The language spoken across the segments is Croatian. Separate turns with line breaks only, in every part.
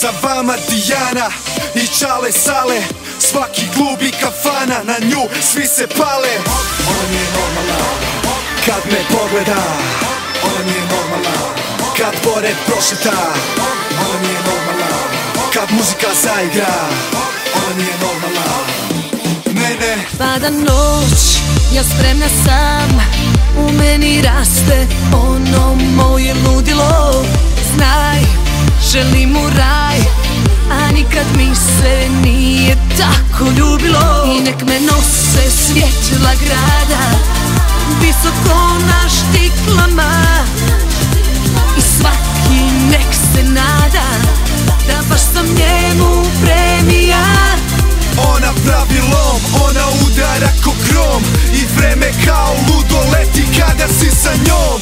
Sa vama Dijana i Čale Sale. Svaki klub i kafana Na nju svi se pale. Ona nije normalna Kad me pogleda. Ona nije normalna Kad pored prošeta. Ona nije normalna Kad muzika zaigra. Ona nije normalna. Ne, ne.
Pada noć, ja spremna sam. U meni raste ono moje ludilo želim u raj A nikad mi se nije tako ljubilo. I nek me nose svjetla grada Visoko na štiklama. I svaki nek se nada Da baš sam njemu premija.
Ona pravi lom, ona udara ko grom. I vreme kao ludo leti kada si sa njom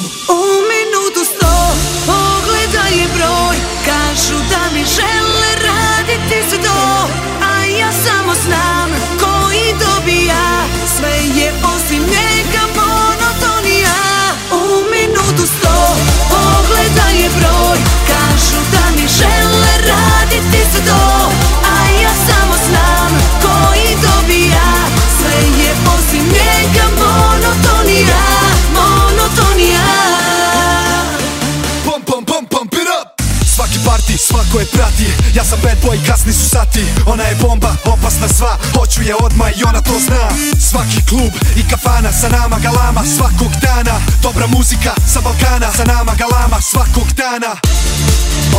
svako je prati? Ja sam bad boy, kasni su sati. Ona je bomba, opasna sva. Hoću je odmah i ona to zna. Svaki klub i kafana Sa nama galama svakog dana. Dobra muzika sa Balkana Sa nama galama svakog dana.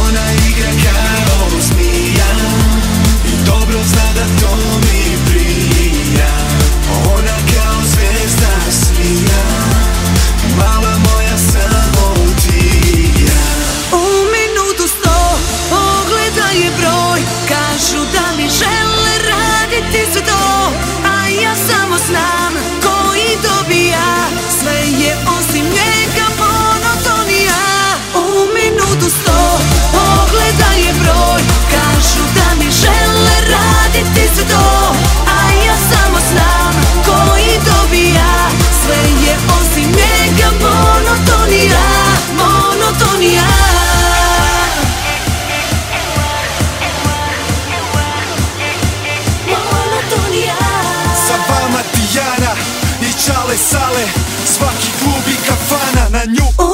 Ona igra kao zmija Čale Sale. Svaki klub i kafana Na nju